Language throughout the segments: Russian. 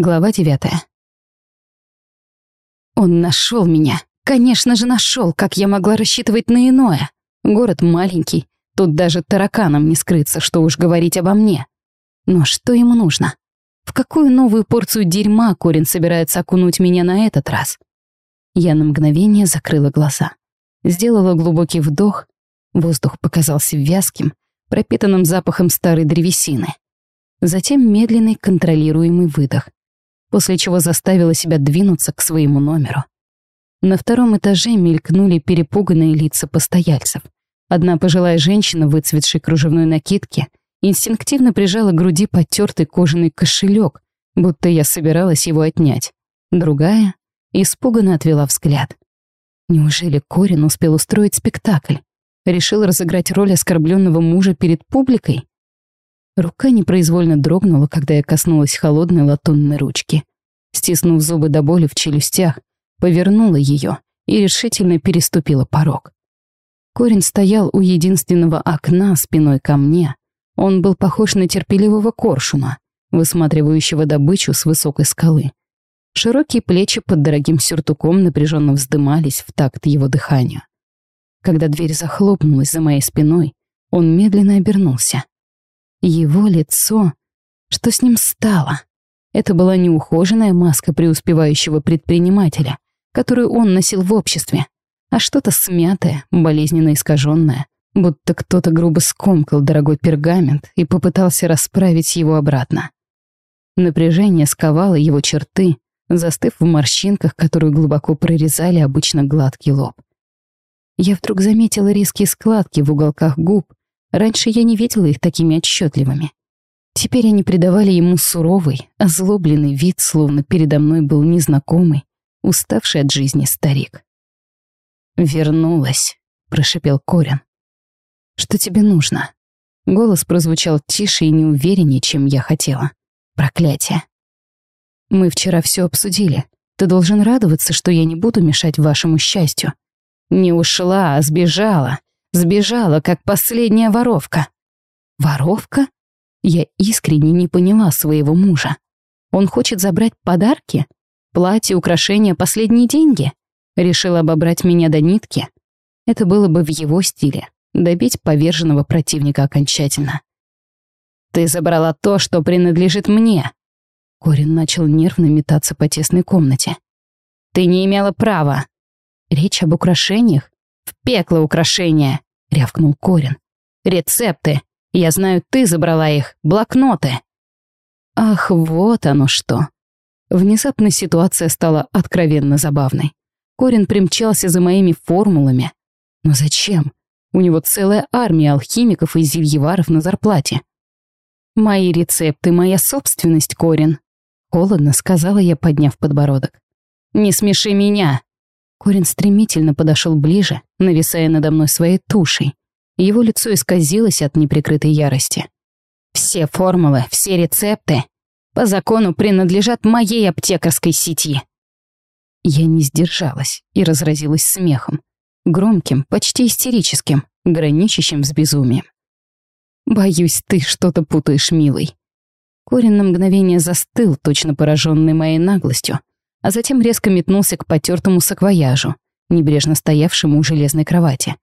Глава девятая. Он нашел меня. Конечно же, нашел, как я могла рассчитывать на иное. Город маленький, тут даже тараканам не скрыться, что уж говорить обо мне. Но что ему нужно? В какую новую порцию дерьма Корин собирается окунуть меня на этот раз? Я на мгновение закрыла глаза. Сделала глубокий вдох. Воздух показался вязким, пропитанным запахом старой древесины. Затем медленный контролируемый выдох после чего заставила себя двинуться к своему номеру. На втором этаже мелькнули перепуганные лица постояльцев. Одна пожилая женщина выцветшей кружевной накидке инстинктивно прижала к груди потертый кожаный кошелек, будто я собиралась его отнять. Другая испуганно отвела взгляд. Неужели Корин успел устроить спектакль? Решил разыграть роль оскорбленного мужа перед публикой? Рука непроизвольно дрогнула, когда я коснулась холодной латунной ручки. Стиснув зубы до боли в челюстях, повернула ее и решительно переступила порог. Корень стоял у единственного окна спиной ко мне. Он был похож на терпеливого коршуна, высматривающего добычу с высокой скалы. Широкие плечи под дорогим сюртуком напряженно вздымались в такт его дыханию. Когда дверь захлопнулась за моей спиной, он медленно обернулся. Его лицо... Что с ним стало? Это была неухоженная маска преуспевающего предпринимателя, которую он носил в обществе, а что-то смятое, болезненно искаженное, будто кто-то грубо скомкал дорогой пергамент и попытался расправить его обратно. Напряжение сковало его черты, застыв в морщинках, которые глубоко прорезали обычно гладкий лоб. Я вдруг заметила резкие складки в уголках губ, Раньше я не видела их такими отчетливыми. Теперь они придавали ему суровый, озлобленный вид, словно передо мной был незнакомый, уставший от жизни старик. «Вернулась», — прошипел Корин. «Что тебе нужно?» Голос прозвучал тише и неувереннее, чем я хотела. Проклятие. «Мы вчера все обсудили. Ты должен радоваться, что я не буду мешать вашему счастью. Не ушла, а сбежала. Сбежала, как последняя воровка. Воровка? Я искренне не поняла своего мужа. Он хочет забрать подарки? Платье, украшения, последние деньги? Решил обобрать меня до нитки? Это было бы в его стиле. Добить поверженного противника окончательно. «Ты забрала то, что принадлежит мне!» Корин начал нервно метаться по тесной комнате. «Ты не имела права!» Речь об украшениях? «В пекло украшения!» — рявкнул Корин. «Рецепты! Я знаю, ты забрала их, блокноты!» Ах, вот оно что! Внезапно ситуация стала откровенно забавной. Корин примчался за моими формулами. Но зачем? У него целая армия алхимиков и зельеваров на зарплате. «Мои рецепты — моя собственность, Корин», — холодно сказала я, подняв подбородок. «Не смеши меня!» Корин стремительно подошел ближе, нависая надо мной своей тушей. Его лицо исказилось от неприкрытой ярости. «Все формулы, все рецепты по закону принадлежат моей аптекарской сети». Я не сдержалась и разразилась смехом. Громким, почти истерическим, граничащим с безумием. «Боюсь, ты что-то путаешь, милый». Корин на мгновение застыл, точно пораженный моей наглостью, а затем резко метнулся к потертому саквояжу, небрежно стоявшему у железной кровати.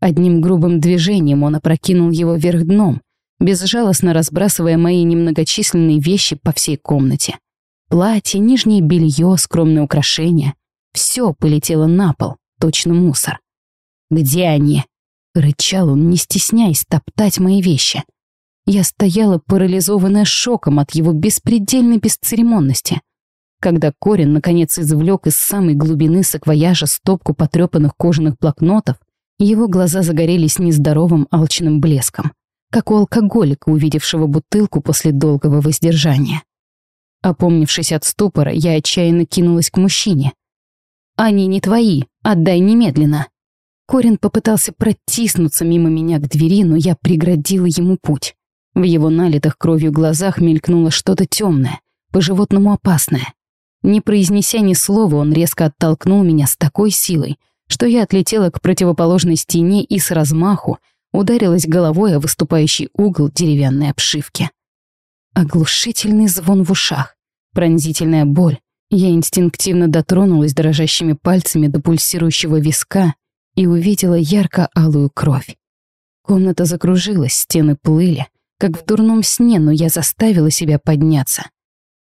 Одним грубым движением он опрокинул его вверх дном, безжалостно разбрасывая мои немногочисленные вещи по всей комнате. Платье, нижнее белье, скромные украшения — все полетело на пол, точно мусор. «Где они?» — рычал он, не стесняясь топтать мои вещи. Я стояла парализованная шоком от его беспредельной бесцеремонности — когда Корин наконец извлек из самой глубины саквояжа стопку потрепанных кожаных блокнотов, его глаза загорелись нездоровым алчным блеском, как у алкоголика, увидевшего бутылку после долгого воздержания. Опомнившись от ступора, я отчаянно кинулась к мужчине. «Они не твои, отдай немедленно!» Корин попытался протиснуться мимо меня к двери, но я преградила ему путь. В его налитых кровью глазах мелькнуло что-то темное, по-животному опасное. Не произнеся ни слова, он резко оттолкнул меня с такой силой, что я отлетела к противоположной стене и с размаху ударилась головой о выступающий угол деревянной обшивки. Оглушительный звон в ушах, пронзительная боль. Я инстинктивно дотронулась дрожащими пальцами до пульсирующего виска и увидела ярко-алую кровь. Комната закружилась, стены плыли, как в дурном сне, но я заставила себя подняться.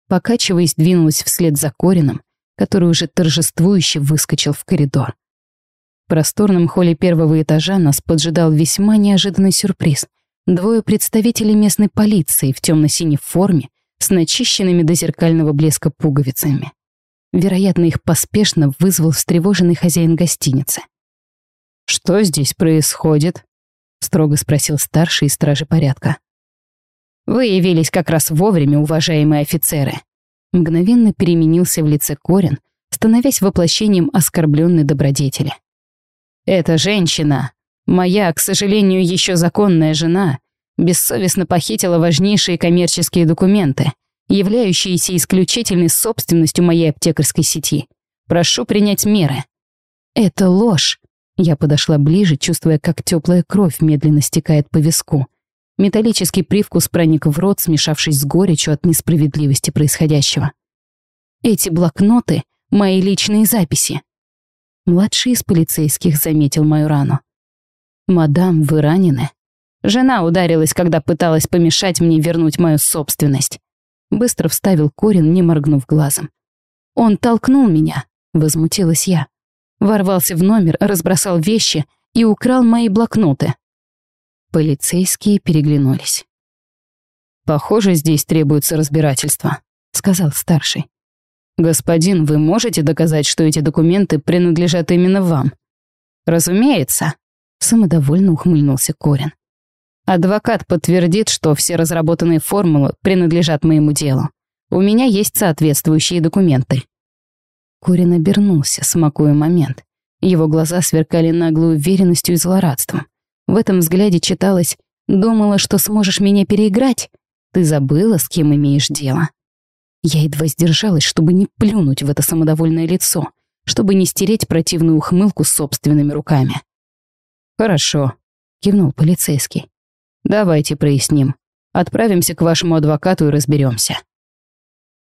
Покачиваясь, двинулась вслед за Корином, который уже торжествующе выскочил в коридор. В просторном холле первого этажа нас поджидал весьма неожиданный сюрприз. Двое представителей местной полиции в темно-синей форме с начищенными до зеркального блеска пуговицами. Вероятно, их поспешно вызвал встревоженный хозяин гостиницы. «Что здесь происходит?» — строго спросил старший из стражи порядка. «Вы явились как раз вовремя, уважаемые офицеры». Мгновенно переменился в лице Корин, становясь воплощением оскорбленной добродетели. «Эта женщина, моя, к сожалению, еще законная жена, бессовестно похитила важнейшие коммерческие документы, являющиеся исключительной собственностью моей аптекарской сети. Прошу принять меры». «Это ложь», я подошла ближе, чувствуя, как теплая кровь медленно стекает по виску. Металлический привкус проник в рот, смешавшись с горечью от несправедливости происходящего. Эти блокноты — мои личные записи. Младший из полицейских заметил мою рану. «Мадам, вы ранены?» Жена ударилась, когда пыталась помешать мне вернуть мою собственность. Быстро вставил корень, не моргнув глазом. «Он толкнул меня», — возмутилась я. Ворвался в номер, разбросал вещи и украл мои блокноты. Полицейские переглянулись. «Похоже, здесь требуется разбирательство», — сказал старший. «Господин, вы можете доказать, что эти документы принадлежат именно вам?» «Разумеется», — самодовольно ухмыльнулся Корин. «Адвокат подтвердит, что все разработанные формулы принадлежат моему делу. У меня есть соответствующие документы». Курин обернулся, смакуя момент. Его глаза сверкали наглой уверенностью и злорадством. В этом взгляде читалось «Думала, что сможешь меня переиграть? Ты забыла, с кем имеешь дело?» Я едва сдержалась, чтобы не плюнуть в это самодовольное лицо, чтобы не стереть противную ухмылку собственными руками. «Хорошо», — кивнул полицейский. «Давайте проясним. Отправимся к вашему адвокату и разберемся.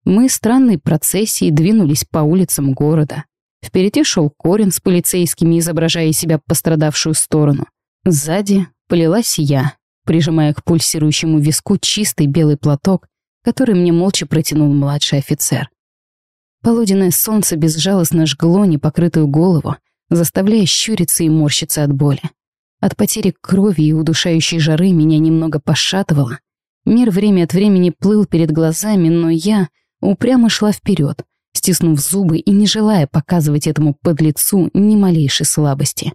Мы странной процессией двинулись по улицам города. Впереди шел Корин с полицейскими, изображая себя пострадавшую сторону. Сзади полилась я, прижимая к пульсирующему виску чистый белый платок, который мне молча протянул младший офицер. Полуденное солнце безжалостно жгло непокрытую голову, заставляя щуриться и морщиться от боли. От потери крови и удушающей жары меня немного пошатывало. Мир время от времени плыл перед глазами, но я упрямо шла вперед, стиснув зубы и не желая показывать этому подлецу ни малейшей слабости.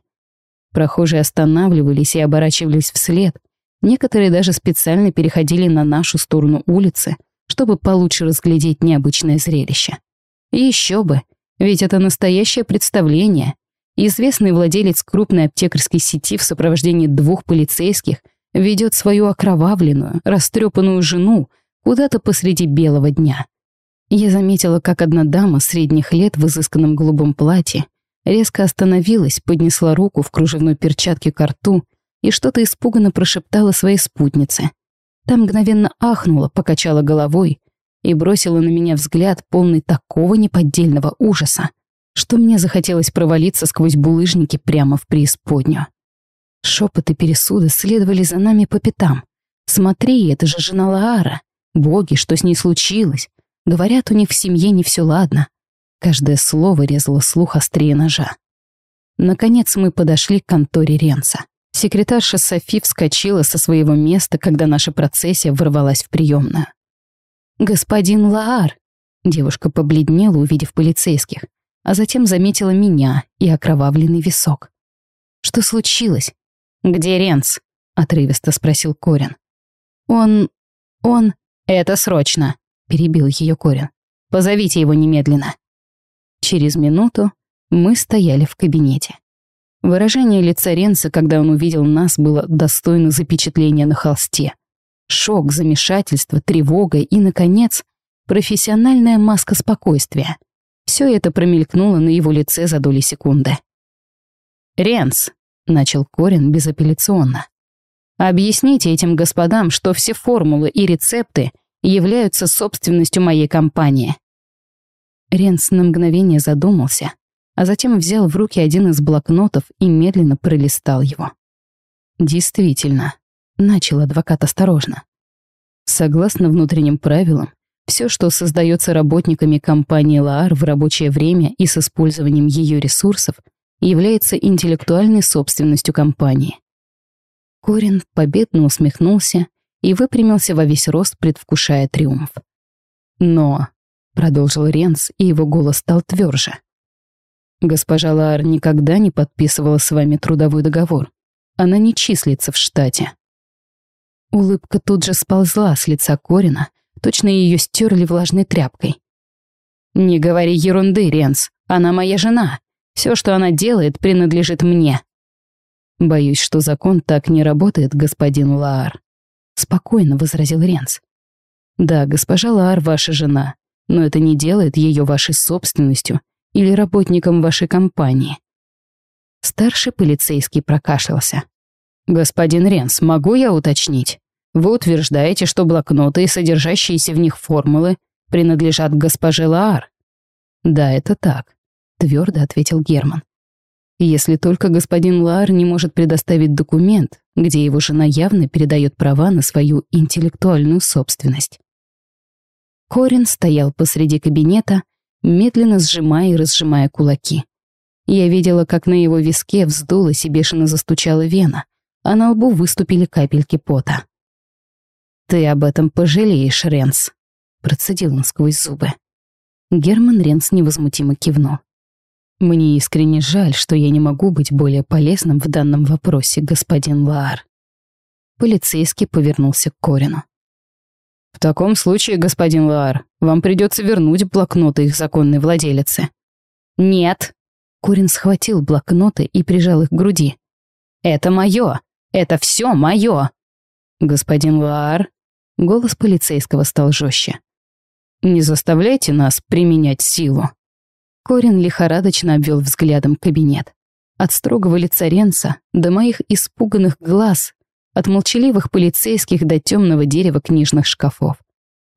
Прохожие останавливались и оборачивались вслед. Некоторые даже специально переходили на нашу сторону улицы, чтобы получше разглядеть необычное зрелище. Еще бы, ведь это настоящее представление. Известный владелец крупной аптекарской сети в сопровождении двух полицейских ведет свою окровавленную, растрепанную жену куда-то посреди белого дня. Я заметила, как одна дама средних лет в изысканном голубом платье резко остановилась, поднесла руку в кружевной перчатке к рту и что-то испуганно прошептала своей спутнице. Та мгновенно ахнула, покачала головой и бросила на меня взгляд, полный такого неподдельного ужаса, что мне захотелось провалиться сквозь булыжники прямо в преисподнюю. Шепоты пересуды следовали за нами по пятам. «Смотри, это же жена Лаара! Боги, что с ней случилось? Говорят, у них в семье не все ладно. Каждое слово резало слух острее ножа. Наконец мы подошли к конторе Ренца. Секретарша Софи вскочила со своего места, когда наша процессия ворвалась в приемную. «Господин Лаар!» Девушка побледнела, увидев полицейских, а затем заметила меня и окровавленный висок. «Что случилось?» «Где Ренц?» — отрывисто спросил Корин. «Он... он... Это срочно!» — перебил ее Корин. «Позовите его немедленно». Через минуту мы стояли в кабинете. Выражение лица Ренса, когда он увидел нас, было достойно запечатления на холсте. Шок, замешательство, тревога и, наконец, профессиональная маска спокойствия. Все это промелькнуло на его лице за доли секунды. «Ренс», — начал Корин безапелляционно, — «объясните этим господам, что все формулы и рецепты — являются собственностью моей компании. Ренс на мгновение задумался, а затем взял в руки один из блокнотов и медленно пролистал его. Действительно, начал адвокат осторожно. Согласно внутренним правилам, все, что создается работниками компании Лаар в рабочее время и с использованием ее ресурсов, является интеллектуальной собственностью компании. Корин победно усмехнулся и выпрямился во весь рост, предвкушая триумф. «Но», — продолжил Ренс, и его голос стал тверже, «госпожа Лаар никогда не подписывала с вами трудовой договор. Она не числится в штате». Улыбка тут же сползла с лица Корина, точно ее стерли влажной тряпкой. «Не говори ерунды, Ренс, она моя жена. Все, что она делает, принадлежит мне». «Боюсь, что закон так не работает, господин Лаар», — спокойно возразил Ренс. «Да, госпожа Лаар ваша жена, но это не делает ее вашей собственностью или работником вашей компании». Старший полицейский прокашлялся. «Господин Ренс, могу я уточнить? Вы утверждаете, что блокноты и содержащиеся в них формулы принадлежат госпоже Лаар?» «Да, это так», — твердо ответил Герман. Если только господин Лаар не может предоставить документ, где его жена явно передает права на свою интеллектуальную собственность. Корин стоял посреди кабинета, медленно сжимая и разжимая кулаки. Я видела, как на его виске вздулась и бешено застучала вена, а на лбу выступили капельки пота. «Ты об этом пожалеешь, Ренс», — процедил он сквозь зубы. Герман Ренс невозмутимо кивнул. Мне искренне жаль, что я не могу быть более полезным в данном вопросе, господин Лаар. Полицейский повернулся к Корину. В таком случае, господин Лаар, вам придется вернуть блокноты их законной владелицы. Нет. Корин схватил блокноты и прижал их к груди. Это мое. Это все мое. Господин Лаар. Голос полицейского стал жестче. Не заставляйте нас применять силу. Корин лихорадочно обвел взглядом кабинет. От строгого лица Ренца до моих испуганных глаз, от молчаливых полицейских до темного дерева книжных шкафов.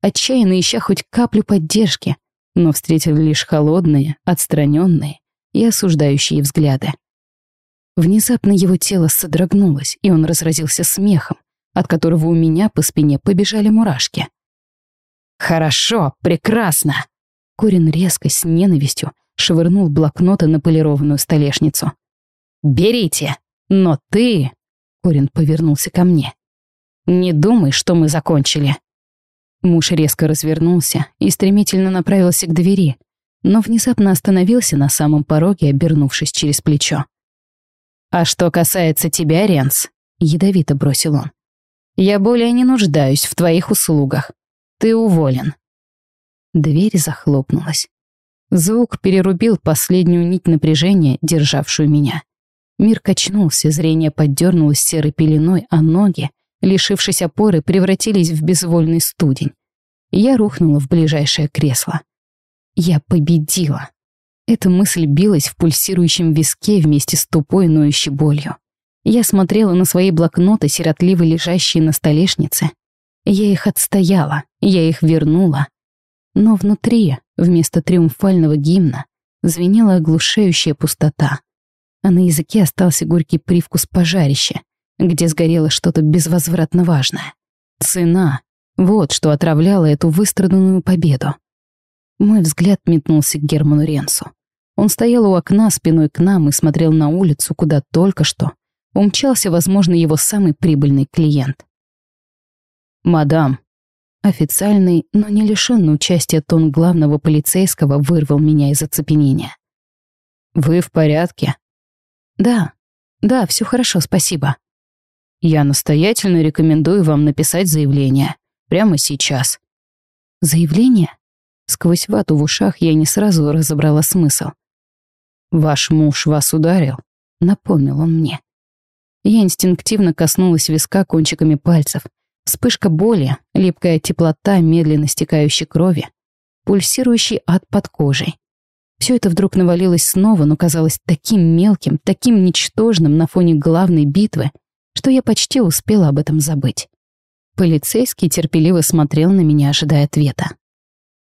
Отчаянно ища хоть каплю поддержки, но встретил лишь холодные, отстраненные и осуждающие взгляды. Внезапно его тело содрогнулось, и он разразился смехом, от которого у меня по спине побежали мурашки. «Хорошо, прекрасно!» Корин резко, с ненавистью, швырнул блокноты на полированную столешницу. «Берите! Но ты...» Корин повернулся ко мне. «Не думай, что мы закончили». Муж резко развернулся и стремительно направился к двери, но внезапно остановился на самом пороге, обернувшись через плечо. «А что касается тебя, Ренс», — ядовито бросил он, «я более не нуждаюсь в твоих услугах. Ты уволен». Дверь захлопнулась. Звук перерубил последнюю нить напряжения, державшую меня. Мир качнулся, зрение поддернулось серой пеленой, а ноги, лишившись опоры, превратились в безвольный студень. Я рухнула в ближайшее кресло. Я победила. Эта мысль билась в пульсирующем виске вместе с тупой ноющей болью. Я смотрела на свои блокноты, сиротливо лежащие на столешнице. Я их отстояла, я их вернула, но внутри, вместо триумфального гимна, звенела оглушающая пустота. А на языке остался горький привкус пожарища, где сгорело что-то безвозвратно важное. Цена — вот что отравляло эту выстраданную победу. Мой взгляд метнулся к Герману Ренсу. Он стоял у окна спиной к нам и смотрел на улицу, куда только что умчался, возможно, его самый прибыльный клиент. «Мадам», Официальный, но не лишенный участия тон главного полицейского вырвал меня из оцепенения. «Вы в порядке?» «Да, да, все хорошо, спасибо». «Я настоятельно рекомендую вам написать заявление. Прямо сейчас». «Заявление?» Сквозь вату в ушах я не сразу разобрала смысл. «Ваш муж вас ударил?» — напомнил он мне. Я инстинктивно коснулась виска кончиками пальцев — Вспышка боли, липкая теплота медленно стекающей крови, пульсирующий ад под кожей. Все это вдруг навалилось снова, но казалось таким мелким, таким ничтожным на фоне главной битвы, что я почти успела об этом забыть. Полицейский терпеливо смотрел на меня, ожидая ответа.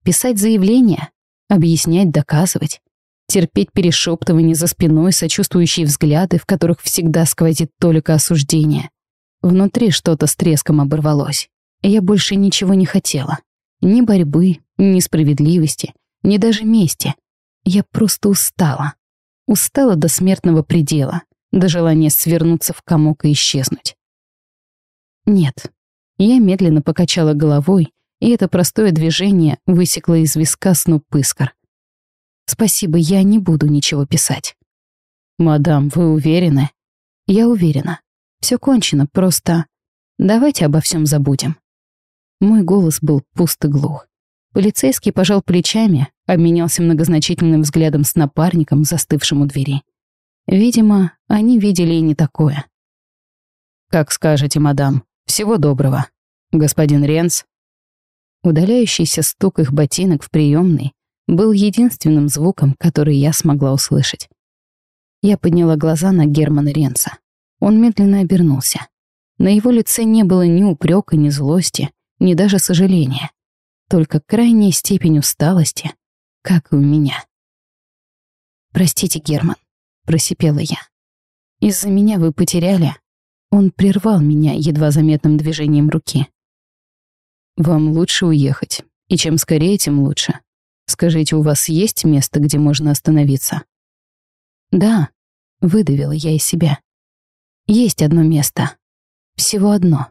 Писать заявление, объяснять, доказывать, терпеть перешептывания за спиной, сочувствующие взгляды, в которых всегда сквозит только осуждение. Внутри что-то с треском оборвалось. Я больше ничего не хотела. Ни борьбы, ни справедливости, ни даже мести. Я просто устала. Устала до смертного предела, до желания свернуться в комок и исчезнуть. Нет. Я медленно покачала головой, и это простое движение высекло из виска сноп искр. Спасибо, я не буду ничего писать. Мадам, вы уверены? Я уверена. Все кончено, просто... Давайте обо всем забудем. Мой голос был пуст и глух. Полицейский пожал плечами, обменялся многозначительным взглядом с напарником, застывшим у двери. Видимо, они видели и не такое. «Как скажете, мадам. Всего доброго. Господин Ренс». Удаляющийся стук их ботинок в приемной был единственным звуком, который я смогла услышать. Я подняла глаза на Германа Ренца. Он медленно обернулся. На его лице не было ни упрека, ни злости, ни даже сожаления. Только крайняя степень усталости, как и у меня. «Простите, Герман», — просипела я. «Из-за меня вы потеряли...» Он прервал меня едва заметным движением руки. «Вам лучше уехать, и чем скорее, тем лучше. Скажите, у вас есть место, где можно остановиться?» «Да», — выдавила я из себя. «Есть одно место. Всего одно».